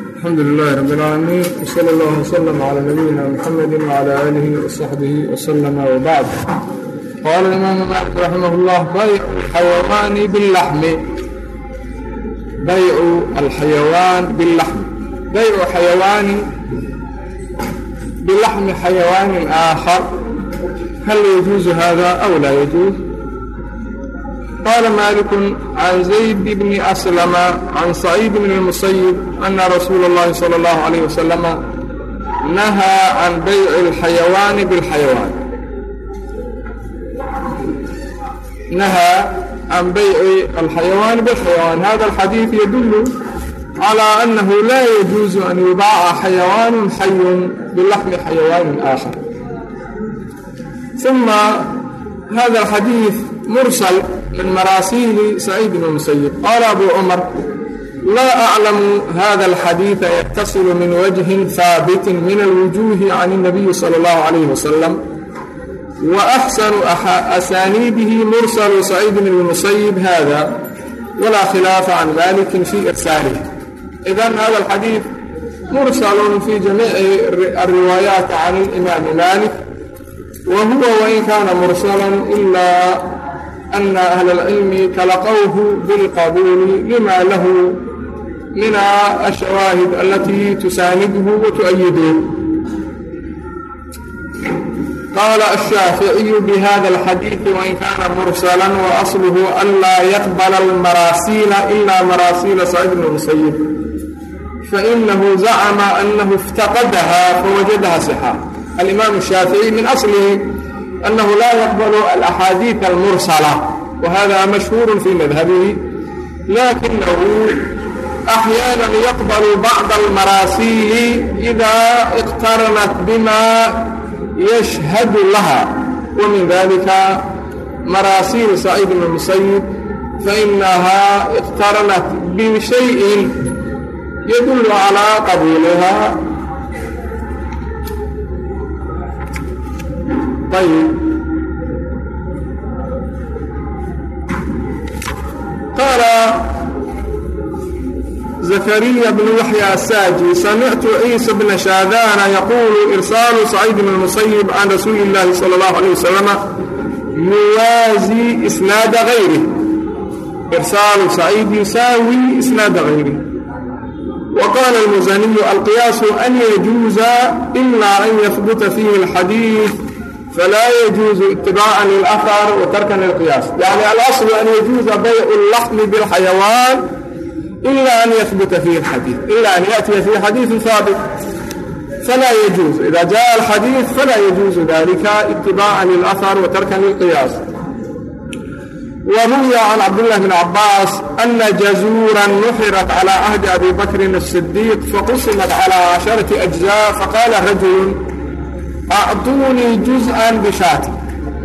alxamdu lilahi rab اlcaalamiin wsala allah wslm cla nabiyina mxamedi wcla aalihi wsaxbihi wslama wbacd qaala imaamu malik raximah اllah baycu xayawaani bilaxmi baycu alxayawaan biاllaxmi baycu xayawaani bilaxmi xayawaanin aakhar hal yajuuzu hada aw laa yajuuz قال مالك عن زيد بن أسلم عن سعيد بن المسيب أن رسول الله صلى الله عليه وسلم نهى عن بيع الحيوان بالحيوان نهى عن بيع الحيوان بالحيوان هذا الحديث يدل على أنه لا يجوز أن يباع حيوان حي بلحم حيوان آخر ثم هذا الحديث مرسل من مراسيل سعيد بن المسيب قال أبو عمر لا أعلم هذا الحديث يتصل من وجه ثابت من الوجوه عن النبي صلى الله عليه وسلم وأحسن أسانيده مرسل سعيد بن المسيب هذا ولا خلاف عن مالك في إرساله إذا هذا الحديث مرسل في جميع الروايات عن الإمام مالك وهو وإن كان مرسلا ana ahla العلم talaqowhu bilqabuuli lima lahu min ashawaahid alatii tusaanidhu wa tu'ayiduhu qala ashaaficiyu bihada alxadiidi wain kana mursala waasluhu anlaa yaqbala almaraasiila ila maraasiila saciid bn musayib fainahu zacma anahu iftaqadaha fawajadaha sixa alimaamu shaafici min aslihi أنه لا يقبل الأحاديث المرسلة وهذا مشهور في مذهبه لكنه أحيانا يقبل بعض المراسيل إذا اقترنت بما يشهد لها ومن ذلك مراسيل سعيد بن المسيب فإنها اقترنت بشيء يدل على قبولها qaala zakariya bnu yaxya asaaji samictu ciisa bna shaadaana yaquulu irsaalu saciid bn musayib can rasuuli illaahi sala allahu aleyh wasalam muwaazii isnaada hayri irsaalu saciid yusaawi isnaada hayri wa qaala almusaniyu alqiyaasu an yajuuza ila an yahbuta fiihi alxadiid falaa yajuuzu itibaacan lilahaari wa tarkan lilqiyaas yacni alaslu an yajuuza baycu اllaxmi biاlxayawaan ila an yahbuta fiihi اlxadiid ila an yaأtiya fii xadiiثi haabit falaa yajuuz ida jaءa alxadiiث falaa yajuuzu dalika itibaacan lilahaar wa tarkan lilqiyaas وruوya can cabdاللh بن عباس أن جزورا نحرت على عهد أبي بكر الصديق فقسمت على عشرة أجزاء فقال رجل أعطوني جزءا بشاة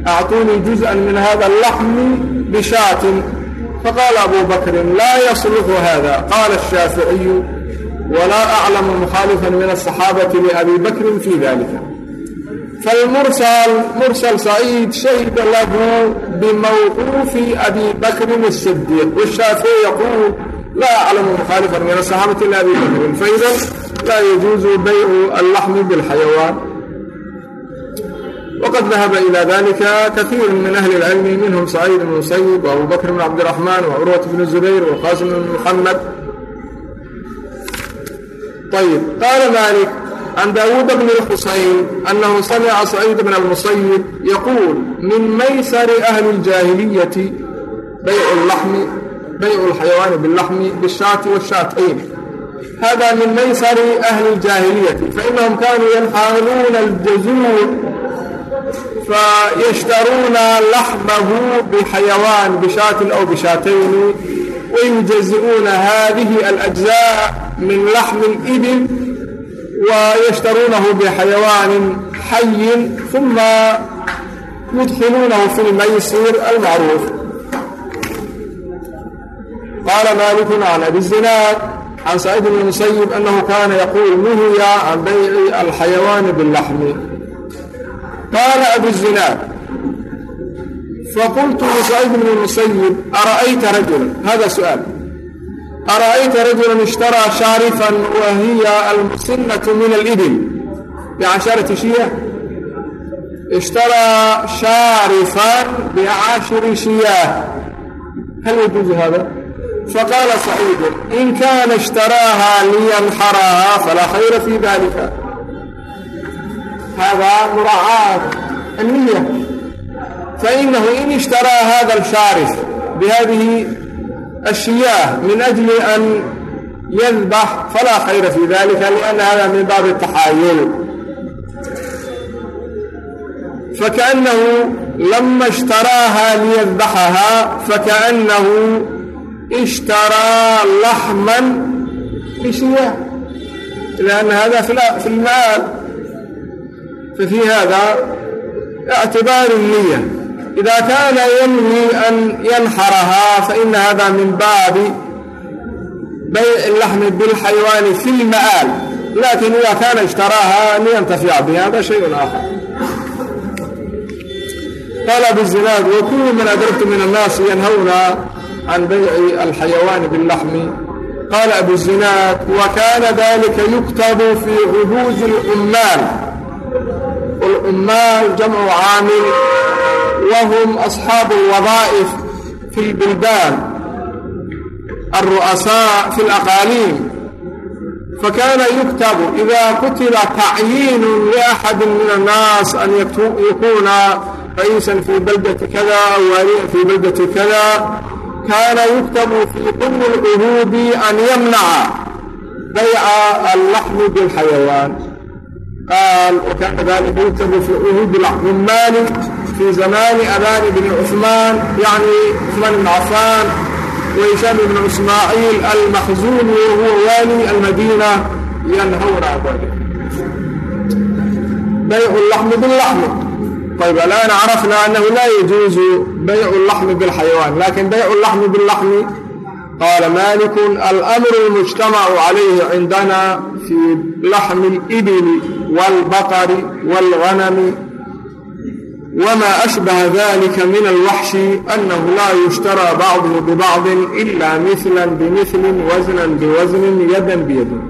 أعطوني جزءا من هذا اللحم بشاة فقال أبو بكر لا يصلح هذا قال الشافعي ولا أعلم مخالفا من الصحابة لأبي بكر في ذلك فالمرسل مرسل سعيد شهد له بموقوف أبي بكر الصديق والشافعي يقول لا أعلم مخالفا من الصحابة لأبي بكر فإذا لا يجوز بيع اللحم بالحيوان وقد ذهب إلى ذلك كثير من أهل العلم منهم سعيد بن المسيب وأبو بكر بن عبد الرحمن وعروة بن الزبير والقاسم بن محمد طيب قال مالك عن داود بن الحسين أنه سمع سعيد بن المسيب يقول من ميسر أهل الجاهلية بيع اللحم بيع الحيوان باللحم بالشاة والشاتين هذا من ميسر أهل الجاهلية فإنهم كانوا ينحالون fayashtaruuna laxmahu bixayawaan bishaatin aw bishaatayni wayujazi'uuna haadihi alajzaa min laxmi libil wayashtaruunahu bixayawaanin xayin uma yudkiluunahu fi lmaysiir almacruuf qaala maaliku can abi zinaad can saciid bn musayib anahu kaana yaquul nuhiya can bayci alxayawaani biاllaxmi qaala abu zinaad faqultu lisacid bni musayib ara'ayta rajulan hada suaal ara'ayta rajulan ishtaraa shaarifan wa hiya almusinatu min alibil bicasharati shiya ishtaraa shaarifan bicashiri shiyaah hal yajuuzu hada faqaala saciidun in kaana ishtaraaha liyanxaraha falaa khayra fii dalika هذا مراعاة النية فإنه إن اشترى هذا الشارف بهذه الشياه من أجل أن يذبح فلا خير في ذلك لأن هذا من باب التحايل فكأنه لما اشتراها ليذبحها فكأنه اشترى لحما بشياه لأن هذا في المال ففي هذا اعتبار النية إذا كان ينوي أن ينحرها فإن هذا من باب بيع اللحم بالحيوان في المآل لكن إذا كان اشتراها لينتفع بها هذا شيء آخر قال أبو الزناد وكل من أدركت من الناس ينهون عن بيع الحيوان باللحم قال أبو الزناد وكان ذلك يكتب في عهود العمال والعمال جمع عامل وهم أصحاب الوظائف في البلدان الرؤساء في الأقاليم فكان يكتب إذا كتب تعيين لأحد من الناس أن يكون رئيسا في بلدة كذا أو واليا في بلدة كذا كان يكتب في ضمن العهود أن يمنع بيع اللحم بالحيوان qaal wakaana dalika yutaruhu bilcummaani fii zamaani abani bni cuثmaan yacni cuثmaan ibn cafaan وهشام بن إسماعيل المخزون وهو والي المدينة ينهون بيع اللحم باللحم طيب الآن عرفنا أنه لا يجوز بيع اللحم بالحيوان لكن بيع اللحم باللحم قال مالك الأمر المجتمع عليه عندنا في لحم الإبل والبقر والغنم وما أشبه ذلك من الوحش أنه لا يشترى بعضه ببعض إلا مثلا بمثل وزنا بوزن يدا بيد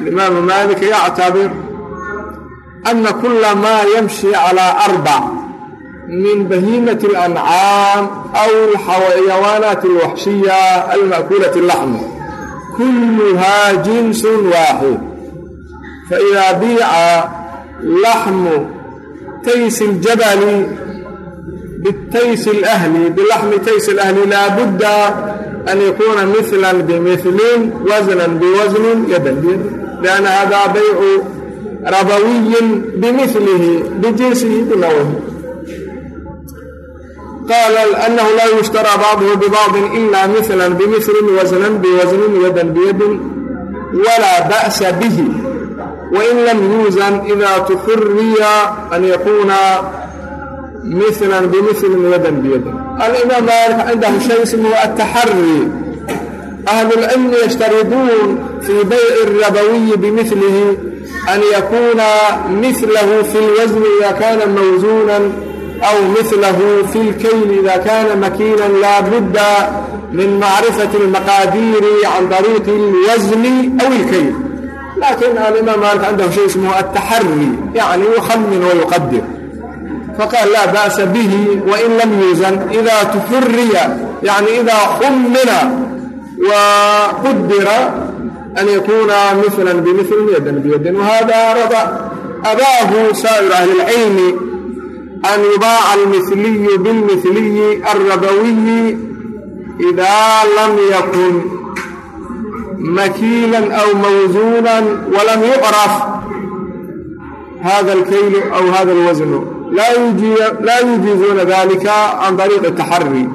الإمام مالك يعتبر أن كل ما يمشي على أربع من بهيمة الأنعام أو الحيوانات الوحشية المأكولة اللحم كلها جنس واحد فإذا بيع لحم تيس الجبل بالتيس الأهلي بلحم تيس الأهلي لا بد أن يكون مثلا بمثل وزنا بوزن يدا بيد لأن هذا بيع ربوي بمثله بجنسه بنوعه قال أنه لا يشترى بعضه ببعض إلا مثلا بمثل وزنا بوزن يدا بيد ولا wain lam yuusan idaa tufuriya an yakuuna milan bimilin wadan biyadin alimaam maalik cindahu shay ismuhu ataxari ahlulcilmi yashtariduun fii bayci arabawiyi bimilihi an yakuuna milahu fi lwasni ida kaana mawsuunan aw milahu fi lkayli ida kaana makiinan laabudda min macrifati almaqaadiiri can طariiqi اlwasni aw ilkayl لكن الإمام مالك عنده شيء اسمه التحري يعني يخمن ويقدر فقال لا بأس به وإن لم يوزن إذا تحري يعني إذا خمن وقدر أن يكون مثلا بمثل يدا بيد وهذا رضى أباه سائر أهل العلم أن يباع المثلي بالمثلي الربوي إذا لم يكن مكيلا أو موزونا ولم يعرف هذا الكيل أو هذا الوزن لا يجي لا يجيزون ذلك عن طريق التحري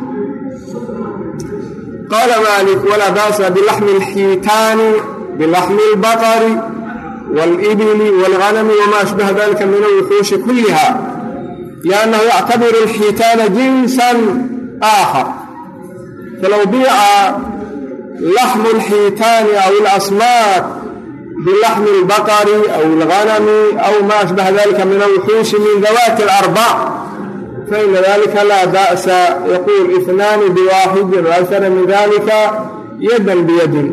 قال مالك ولا بأس بلحم الحيتان بلحم البقر والإبل والغنم وما أشبه ذلك من الوحوش كلها لأنه يعتبر الحيتان جنسا آخر فلو بيع لحم الحيتان أو الأسماك بلحم البقر أو الغنم أو ما أشبه ذلك من الوحوش من ذوات الأربع فإن ذلك لا بأس يقول اثنان بواحد وأكثر من ذلك yadan biyadin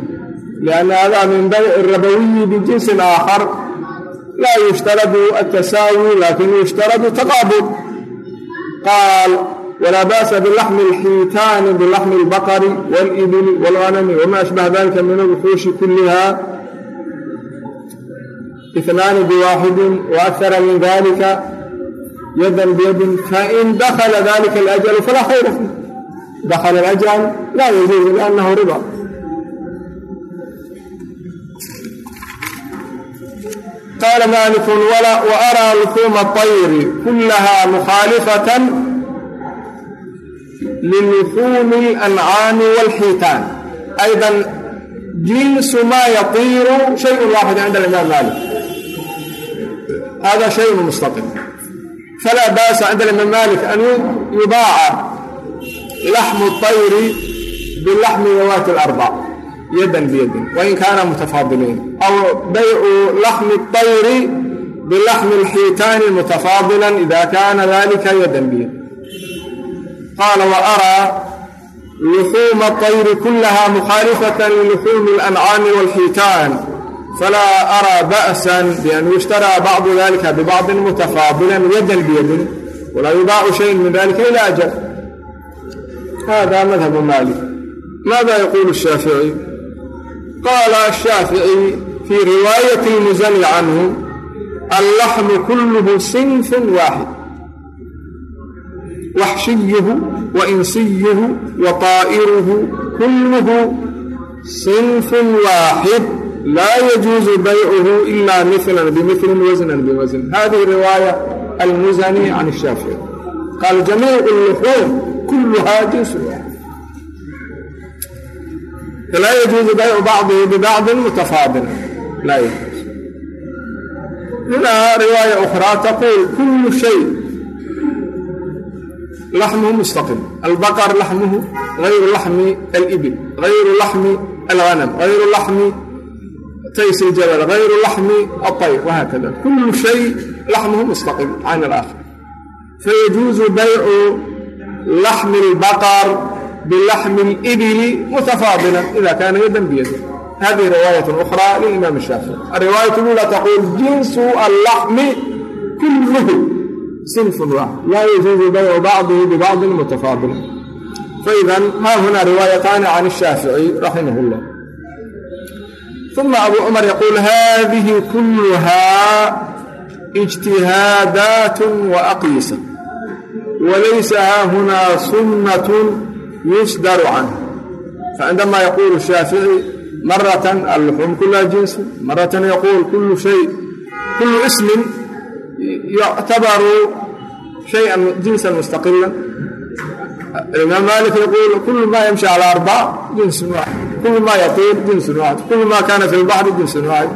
lianna hada min bayci rabawiyi bijinsin aakhar laa yushtaradu altasaawi lakin yushtaradu taqaabud qaal walaa ba'sa bilaxmi alxiitaani bilaxmi albaqari waalibili waalganami wama ashbaha dalika min alwuxuushi kuliha اثنان بواحد وأكثر من ذلك يدا بيد فإن دخل ذلك الأجل فلا خير فيه دخل الأجل لا يجوز لأنه ربا قال مالك ولا وأرى لحوم الطير كلها مخالفة للحوم الأنعام والحيتان أيضا جنس ما يطير شيء واحد عند الإمام مالك هذا شيء مستقل فلا بأس عند الإمام مالك أن يباع لحم الطير باللحم ذوات الأربع يدا بيد وإن كان متفاضلين أو بيع لحم الطير بلحم الحيتان متفاضلا إذا كان ذلك يدا بيد قال وأرى لحوم الطير كلها مخالفة للحوم الأنعام والحيتان فلا أرى بأسا بأن يشترى بعض ذلك ببعض متفاضلا يدا بيد ولا يباع شيء من ذلك إلى أجل هذا مذهب مالك ماذا يقول الشافعي قال الشافعي في رواية المزني عنه اللحم كله صنف واحد waxshiyuhu wainsiyuhu wataa'iruhu kulluhu sinfun waaxid laa yajuusu baycuhu ila milan bimilin wasnan biwasn hadihi riwaaya almusani can shaafici qaal jamiicu luxuum kulluhaa jinsu waaxid falaa yajuusu baycu bacdihi bibacdin mutafaadil laa yajuus minhaa riwaaya ukhraa taquul kullu shay لحمه مستقل البقر لحمه غير لحم الإبل غير لحم الغنم غير لحم تيس الجبل غير لحم الطير وهكذا كل شيء لحمه مستقل عن الآخر فيجوز بيع لحم البقر بلحم الإبل متفاضلا إذا كان يدا بيد هذه رواية أخرى للإمام الشافعي الرواية الأولى تقول جنس اللحم كله صنف واحد لا يجوز بيع بعضه ببعض متفاضلا فإذا ها هنا روايتان عن الشافعي رحمه الله ثم أبو عمر يقول هذه كلها اجتهادات وأقيسة وليس ها هنا سنة يصدر عنه فعندما يقول الشافعي مرة اللحوم كلها جنس مرة يقول كل شيء كل اسم يعتبر شيئا جنسا مستقلا الإمام مالك يقول كل ما يمشي على أربع جنس واحد كل ما يطير جنس واحد كل ما كان في البحر جنس واحد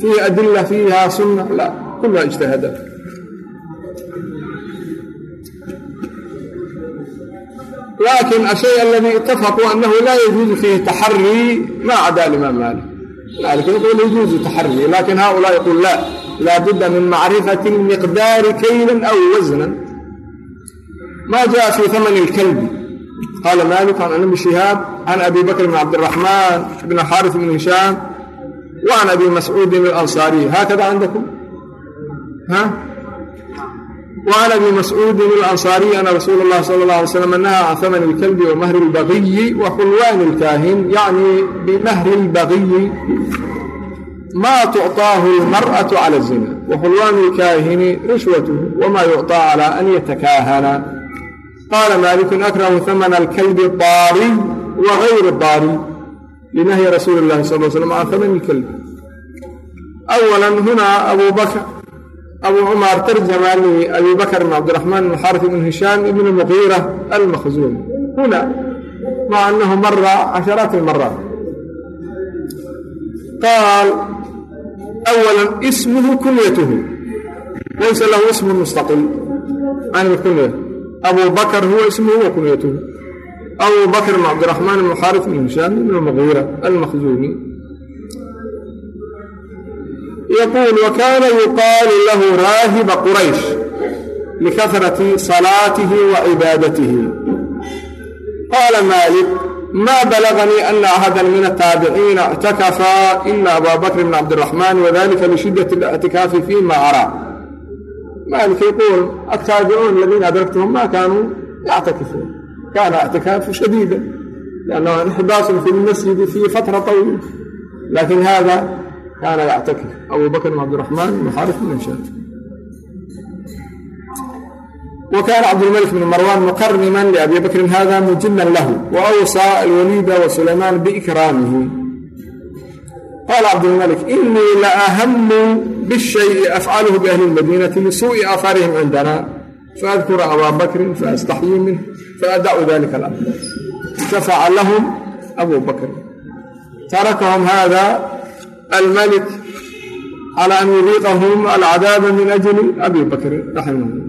فيه أدلة فيها سنة لا كلها اجتهادات لكن الشيء الذي اتفقوا أنه لا يجوز فيه تحري ما عدا الإمام مالك مالك يقول يجوز تحري لكن هؤلاء يقول لا laa budda min macrifati miqdaari kaydan aw wasnan ma jaa fi amani اlkalbi qaala malik can ibni shihaab can abi bakr bn cabdiraxmaan bn xaarif bn hishaam wa can abi mascuudin alansaariy haakada cindakum وعn abi mascuudi اlanصاariي ana rasuul اlah salى اله alي slm naha can hamn اlklbi wamahri اlbagiyi wa xulwaan اlkaahin yacni bimahri اlbagiyi ما تعطاه المرأة على الزنا وحلوان الكاهن رشوته وما يعطى على أن يتكاهن قال مالك أكره ثمن الكلب الضاري وغير الضاري لنهي رسول الله صلى الله عليه وسلم عن ثمن الكلب أولا هنا أبو بكر أبو عمر ترجم لأبي بكر بن عبد الرحمن بن حارث بن هشام بن المغيرة المخزومي هنا مع أنه مر عشرات qaal awala ismuhu kunyatuhu laysa lahu ismun mustaqiil can ilkunya abu bakar huwa ismuhu wa kunyatuhu abu bakr bn cabdiraxmaan ibn xaarif ibn hishaam ibn mugiira almakhzuumi yaquul wakaana yuqaalu lahu raahiba quraysh likahrati salaatihi wa cibaadatihi qaala maalik ma balaganii ana axada min ataabiciina اctakafa ila aba bakr bn cabdالraxman wadalika lishidaة الاctikaafi fima araa malik yquul ataabicuun aladiina adraktahum ma kaanuu yactakifuun kana اctikaafu shadiida lannahu inxibaasun fi lmasjidi fi fatra طawiila lakin hada kana yactakif abu bakr bn cabdالraxman muxaarif bn wkaana cabdulmalik bn marwan muqariman liabi bakrin hada mujiman lahu waawsaa alwaliida wasuleymaan biikraamihi qaala cabdulmalik inii la ahamu bishayi afcaluhu biahli lmadiinati lisuu'i aafaarihim cindana faadkura abaa bakrin faastaxyii minh faadacu dalika alamr shafaca lahum abu bakr tarakahum hada almalik cala an yudiiqahum alcadaaba min ajli abi bakrin raximahullah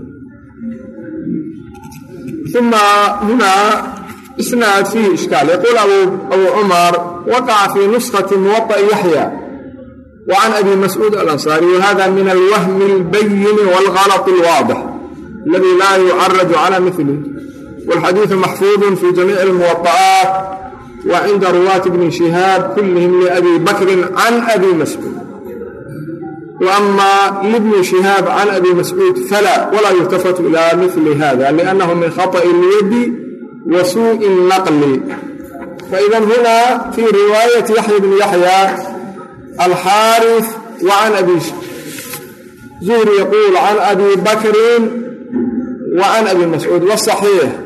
الله ثم هنا إسناد فيه إشكال يقول أبو, أبو عمر وقع في نسخة موطأ يحيى وعن أبي مسعود الأنصاري وهذا من الوهم البين والغلط الواضح الذي لا يعرج على مثله والحديث محفوظ في جميع الموطئات وعند رواة ابن شهاب كلهم لأبي بكر عن أبي مسعود وأما لابن شهاب عن أبي مسعود فلا ولا يلتفت إلى مثل هذا لأنه من خطأ اليد وسوء النقل فإذا هنا في رواية يحيى بن يحيى الحارث وعن أبي زهري يقول عن أبي بكر وعن أبي مسعود والصحيح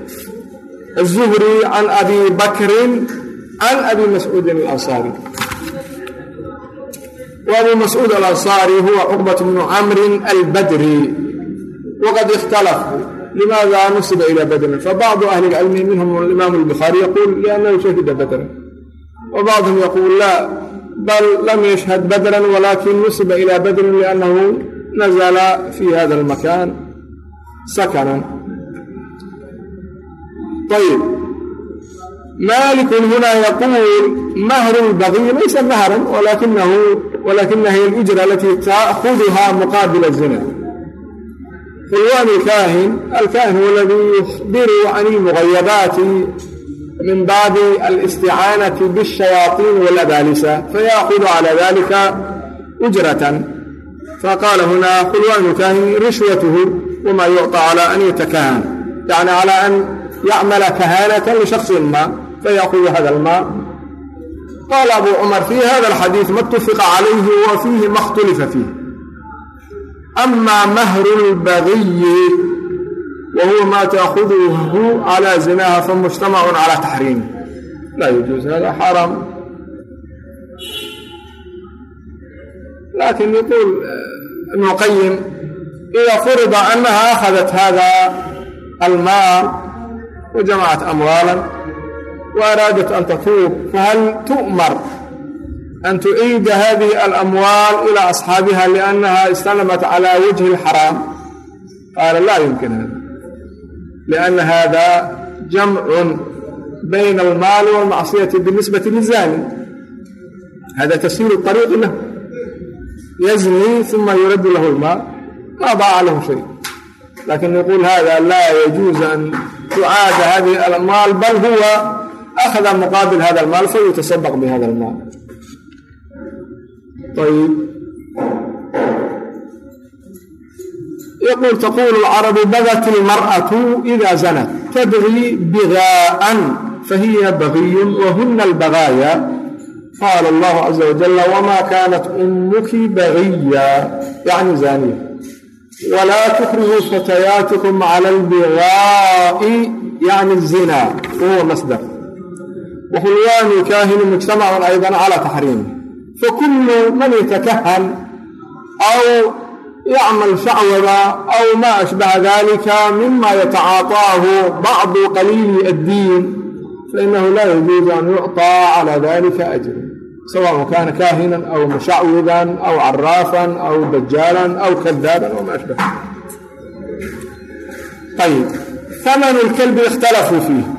الزهري عن أبي بكر عن أبي wabu mascuud alansaari huwa cuqbat bnu camrin albadri. Waqad ikhtalafuu limaada nusiba ila badrin fabacdu ahli lcilmi minhum imaam lbukhaari yaquul liannahu shahida badran wa bacduhum yaquul laa bal lam yashhad badran walakin nusiba ila badrin liannahu nazla fi hada almakan. Sakanan. Ayb طيب مالك هنا يقول مهر البغي ليس مهرا ولكنه ولكنها هي الأجرة التي تأخذها مقابل الزنا حلوان الكاهن الكاهن هو الذي يخبر عن المغيبات من باب الاستعانة بالشياطين والأبالسة فيأخذ على ذلك أجرة فقال هنا حلوان الكاهن رشوته وما يعطى على أن يتكهن يعني yacmala kahaanatan lishaksin ma fayaqudu hada almaa qaala abuu cumar fii hada alxadiid ma tufiqa calayhi wa fiihi ma khtulifa fiih amaa mahru lbadiyi wa huwa maa taakuduhu calaa zinaha famujtamacun calaa taxriimi laa yujuus hada xaaraam laakiin yuquul ibnu qayim ida furida anaha akhadat hada almaa وجمعت أموالا وأرادت أن تتوب فهل تؤمر أن تعيد هذه الأموال إلى أصحابها لأنها استلمت على وجه الحرام قال لا يمكن هذا لأن هذا جمع بين المال والمعصية بالنسبة للزاني هذا تسهيل الطريق له يزني ثم يرد له المال ما ضاع له شيء لكن يقول هذا لا يجوز أن تعاد هذه الأموال بل هو أخذ مقابل هذا المال فيتسبق بهذا المال طيب يقول تقول العرب بغت المرأة إذا زنت تبغي بغاء فهي بغي وهن البغايا قال الله عز وجل وما كانت أمك بغيا يعني زانية walaa tukrijuu fatayaatikum cala albiqaa'i yacni zina wahuwa masdar waxulwaanu kaahinu mujtamacun aydan cala taxriimi fakullu man yatakahan aw yacmal shacwaba aw maa ashbaha dalika mima yatacaataahu bacdu qaliili addiin fainahu laa yajuuzu an yucطaa cala dalika ajr أجر سواء كان كاهنا أو مشعوذا أو عرافا أو دجالا أو كذابا وما أشبه طيب ثمن الكلب اختلفوا فيه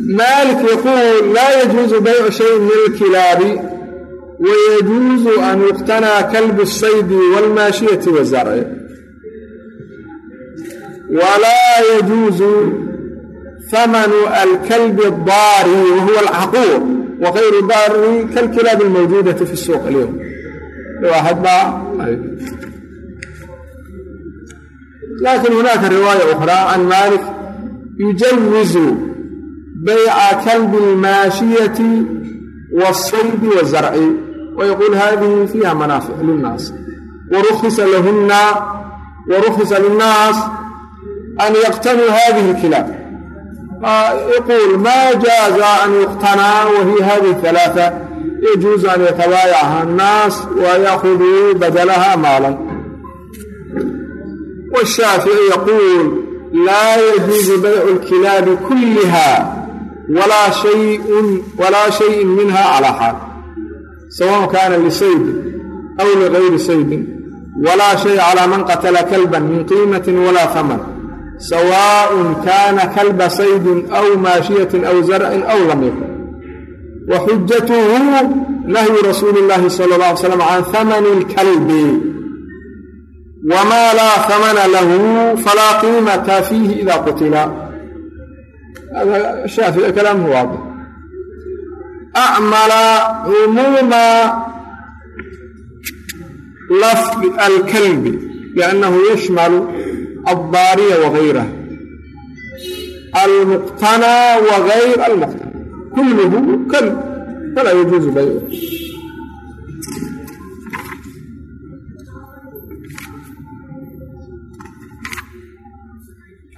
مالك يقول لا يجوز بيع شيء من الكلاب ويجوز أن يقتنى كلب الصيد والماشية والزرع ولا يجوز hamanu alkalbi الdaari wahuwa alcaquur wغayru daari kalkilaab اlmawjuudati fi الsuuq اlyowm waaxad baa lakin hunaaka riwaaya أخrى can malik yujawizu bayca kalbi اlmaashiyati wالصaydi wالzarci ويقول هذه فيها منافع للناس ورخص لهن ورخص للناس أن يقتنوا هذه الكلاب يقول ما جاز أن يقتنى وهي هذه الثلاثة يجوز أن يتبايعها الناس ويأخذوا بدلها مالا والشافعي يقول لا يجوز بيع الكلاب كلها ولا شيء ولا شيء منها على حال سواء كان لصيد أو لغير صيد ولا شيء على من قتل كلبا من قيمة ولا ثمن سواء كان كلب صيد أو ماشية أو زرع أو لم يكن وحجته نهي رسول الله صلى الله عليه وسلم عن ثمن الكلب وما لا ثمن له فلا قيمة فيه إذا قتل هذا الشافعي كلامه واضح أعمل عموم لفظ الكلب aldaariya wagayra almuqtanaa wagayr almuqtana kulluhu kan falaa yajuusu baycu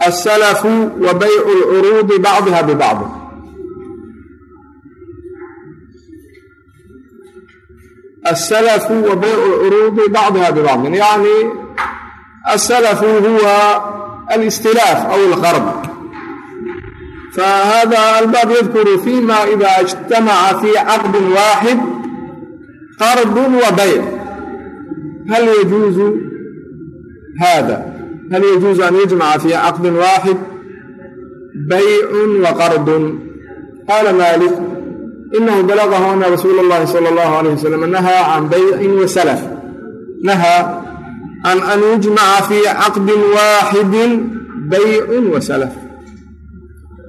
السلف وبيع baycu بعضها ببعض. السلف وبيع العروض بعضها ببعض. bacduha السلف هو الاستلاف أو الغرب فهذا الباب يذكر فيما إذا اجتمع في عقد واحد قرض وبيع هل يجوز هذا هل يجوز أن يجمع في عقد واحد بيع وقرض قال مالك إنه بلغه أن رسول الله صلى الله عليه وسلم نهى عن بيع وسلف نهى an an yujmaca fii caqdin waaxidin baycun wa salaf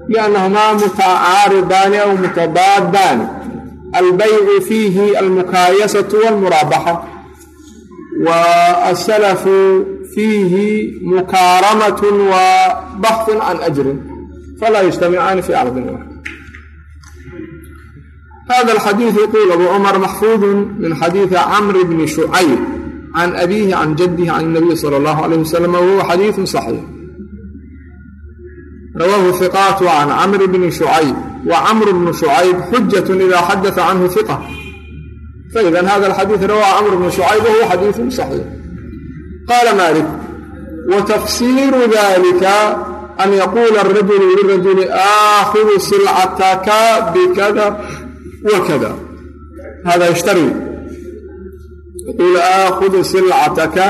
liannahumaa mutacaaridani aw mutadaadaani albaycu fiihi almukaayasatu walmuraabaxa wa asalafu fiihi mukaaramatun wa baxun can ajrin falaa yujtamicaani fii caqdin waaxid hada alxadiidu quul abu cumar maxfuudu min xadiidi camri bni shucayb can abiihi can jaddihi can nabiy sala allahu alayh wasalam wahuwa xadiidun saxiix rawaahu hiqaatu can camr bni shucayb wa camru bnu shucayb xujatun idaa xadata canhu hiqa faidan hada alxadiid rawaahu camr bnu shucayb wahuwa xadiidun saxiix qaala maalik wa tafsiiru dalika an yaquula arajulu lirajuli aakhidu silcataka bikada wakada hada ishtari qul aakhudu silcataka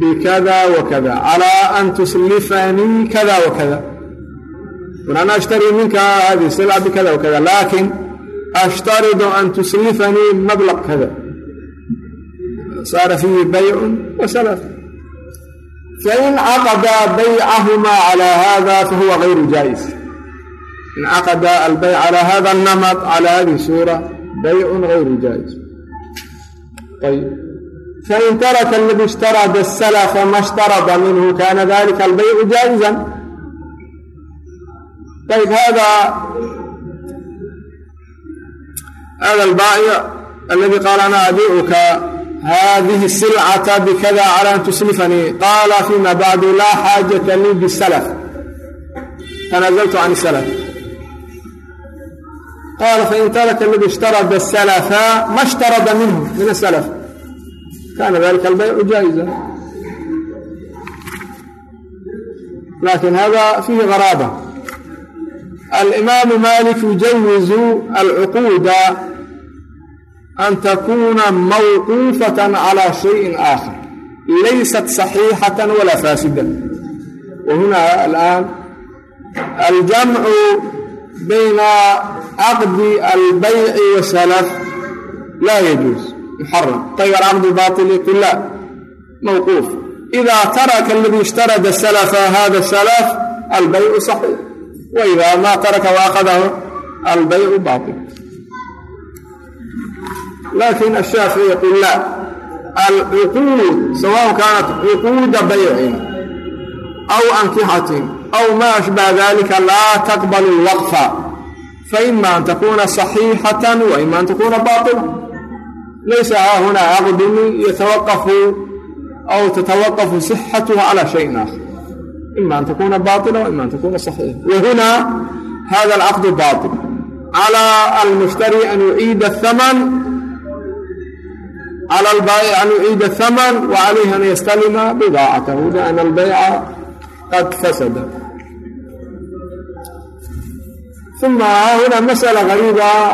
bikada wakada calaa an tuslifanii kada wakada qul ana ashtari minka hadihi silca bikada wakada laakin ashtaridu an tuslifanii mablaq kada saara fiihi baycun wasala fain caqada baycahumaa calaa hada fahuwa gayru jaa'is incaqada albayc calaa hada anamad calaa hadihi suura baycun gayru jaa'is fain taraka aladii ishtarada asalafa ma shtarada minhu kana dalika albaycu jaa'izan ayb hada hada albaayic aladi qaala ana abiicuka hadihi silcata bikada cala an tuslifanii qaala fima bacdu laa xaajata lii bisalaf tanazaltu can salaf qaala fain taraka ladi ishtarada salafa ma shtarada minhu min asalaf kaana dalika albaycu jaa'iza laakiin hada fiihi garaaba alimaamu malik yujawizu alcuquuda an takuna mawquufatan calى shayin aakhar laysat صaxiixatan walaa faasida wa huna alaan aljamcu bayna caqdi albayci wasalaf laa yajuus muxaram tayar caqdi baili kula mawquuf ida taraka aladi ishtarada salafa hada salaf albaycu saxiix waida maa taraka waaqadahu albaycu bail laakiin ashaafici yaqul la alcuquud sawaء kaanat cuquuda baycin aw ankixatin أشبه ذلك لا تقبل الوقف فإما أن تكون صحيحة وإما أن تكون باطلة ليس هنا عقد يتوقف أو تتوقف صحته على شيء آخر إما أن تكون باطلة وإما أن تكون صحيحة وهنا هذا العقد باطل على المشتري أن يعيد الثمن على البائع أن يعيد الثمن وعليه أن يستلم بضاعته لأن البيع قد فسد ثم هنا مسألة غريبة عن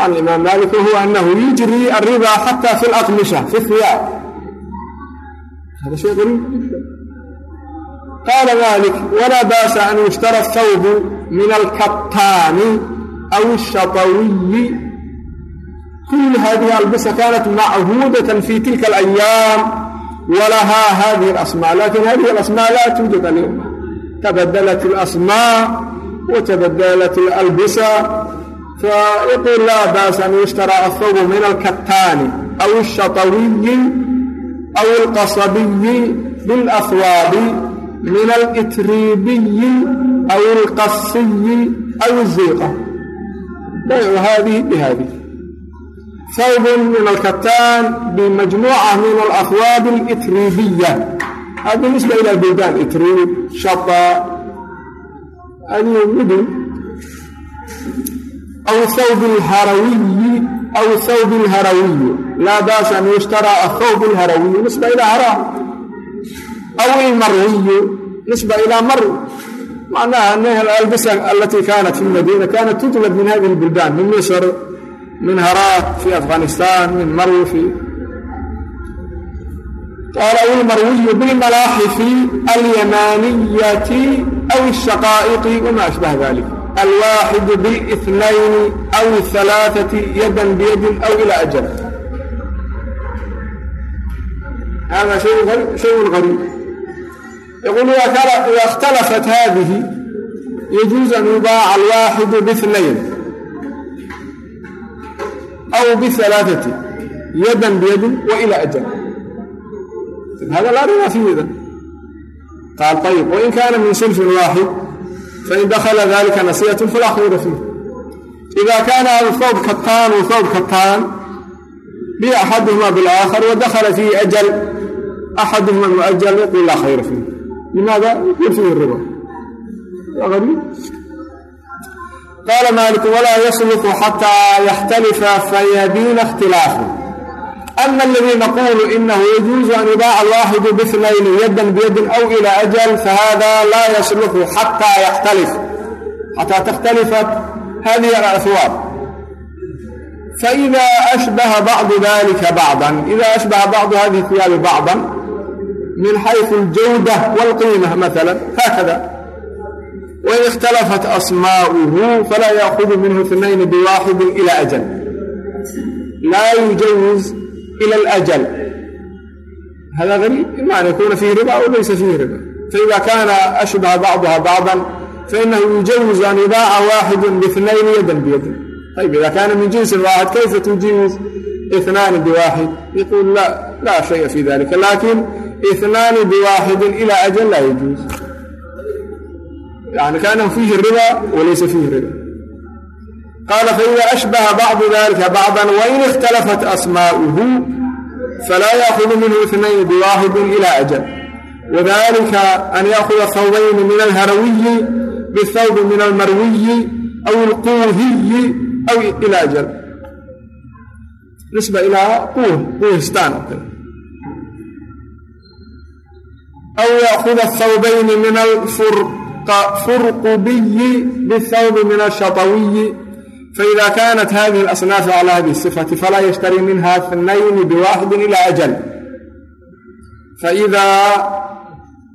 الإمام مالك وهو أنه يجري الربا حتى في الأقمشة في الثياب هذا شيء غريب جدا قال مالك ولا بأس أن يشترى الثوب من الكتان أو الشطوي كل هذه الألبسة كانت معهودة في تلك الأيام ولها هذه الأسماء لكن هذه الأسماء لا توجد اليوم تبدلت الأسماء وتبدلت الألبسة فيقول لا بأس أن يشترى الثوب من الكتان أو الشطوي أو القصبي بالأثواب من الإتريبي أو القصي أو الزيقة بيع هذه بهذه ثوب من الكتان بمجموعة من الأثواب الإتريبية هذا بالنسبة إلى البلدان إتريب شطا adigo mudun aw thawb lharawiyi aw thawb lharawiyi laa baasa an yushtaraa athawb lharawiyu nisba ilaa haraa aw ilmarwiyu nisba ilaa marwi macnaha anha alalbisa alatii kaanat fi lmadiina kaanat tutlab min hadihi اlbuldaan min misr min haraa fi afghanistan min marwi في قال أو المروي بالملاحف اليمانية أو الشقائق وما أشبه ذلك الواحد بالاثنين أو الثلاثة يدا بيد أو إلى أجل هذا شيء غريب, شيء غريب يقول إذا اختلفت هذه يجوز أن يباع الواحد باثنين أو بثلاثة يدا hada laariba fii idan qaal ayib wain kaana min sinfin waaxid fain dakala dalika nasiyatun falaa khayra fiih ida kaana hada hawb kataan wa hawb kataan bi axaduhuma bilaakhar wadakala fiihi ajal axaduhuma muajal yaqul laa khayra fiih limaada yaqul fiihi riba. Qaala maaliku walaa yasluku xataa yaxtalifa fayabiina ikhtilaafu ama اladي nqul inahu yجuز an yubaac الwaaxidu bاثnayn yadan byadin aw إlى أjl fahada la yصlx xatى yxtalif xatى تkhtalifa hadihi اlأثwاab faإida أشbaha bacdu dalika bacضa إida أشbaha bacdu hadihi اثyaabi bacضa min xayثu اljawdة wاlqiimة maثalا hakada wain اkhtalafat asmaaؤuhu falaa yأkhذ minhu اثnayn bwaaxidi إlى أjl laa yujawiz ila ajal hada ariib ima an yakuna fiihi riba aw laysa fiihi riba faida kana ashbaha bacduha bacdan fainahu yujawizu an yubaaca waaxidu binayn yadan biyadin ayb ida kaana min jinsin waaxid kayfa tujiiz inaani biwaaxid yaquul laa shaya fi dalika laakiin inaani biwaaxidin ila ajal laa yajuuz yani kaanahu fiihi riba walaysa fiihi riba qaala faida ashbaha bacdu dalika bacdan wain ikhtalafat asmaa'uhu falaa yaahudu minhu inayn biwaaxidin ila ajal wadalika an yaahuda hawbayni min alharawiyi bihawbi min almarwiyi aw ilquuhiyi aw ila ajal nisba ilaa quuh quuhistaan oo kale aw yaahuda hawbayni min alfurqubiyi bihawbi min ashatawiyi فإذا كانت هذه الأصناف على هذه الصفة فلا يشتري منها اثنين بواحد إلى أجل فإdا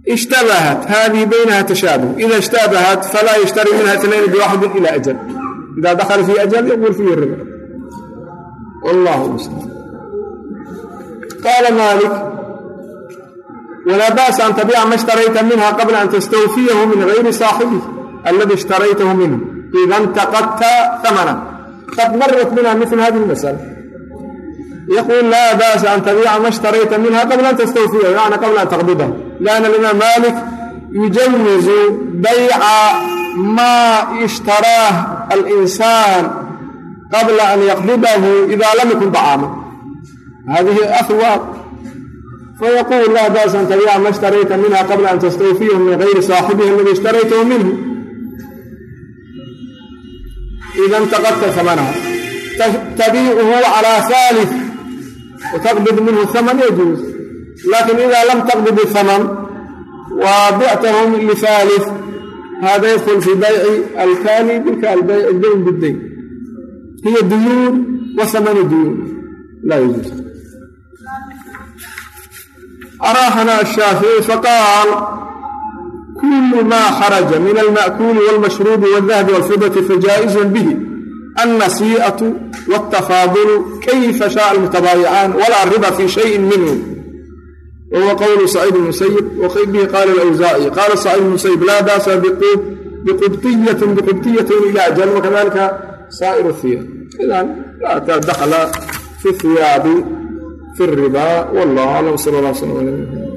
اشhتبهت hذه بynha تشhابه إdا اشhتبهت flا yشhتري minha اثنayن بواxد إلى أجل إذا دخل في أجل يقول فيه الربع والله المستعان قال مالك ولا بأس أن تبيع ما اشتريت منها قبل أن تستوفيه من غير صاحبه الذي اشتريته منه ida ntaqadta amanan qad marat minha mil hadi masala yaqul laa baasa an tabiica ma shtarayta minha qabla an tastawfiya bimacna qabla an taqbida lianna alimaam malik yujawizu bayca maa ishtaraah alinsaan qabla an yaqbidahu ida lam yakun dacaama hadihi awaab fayaquul laa baasa an tabiica ma shtarayta minha qabla an tastawfiyahu min gayri saaxibiha aladi ishtaraytahu minhu ida intaqadta amanaha tabiicuhu calaa haalif wataqbid minhu haman yajuuz laakin idaa lam taqbid haman waabictahum lihaalif hada yadkul fi bayci alkaali dayn bidayn hiya duyuun wa amanu duyuun laa yajuuz araaxana ashaafici faqaal فقال كل ما خرج من المأكول والمشروب والذهب والفضة فجائز به النسيئة والتفاضل كيف شاء المتبايعان ولا ربا في شيء منه وهو قول سعيد المسيب وبه قال الأوزاعي قال سعيد المسيب لا بأس بقبطية بقبطية إلى أجل وكذلك سائر الثياب إذا لا دخل في الثياب في الربا والله أعلم صلى الله عليه وسلم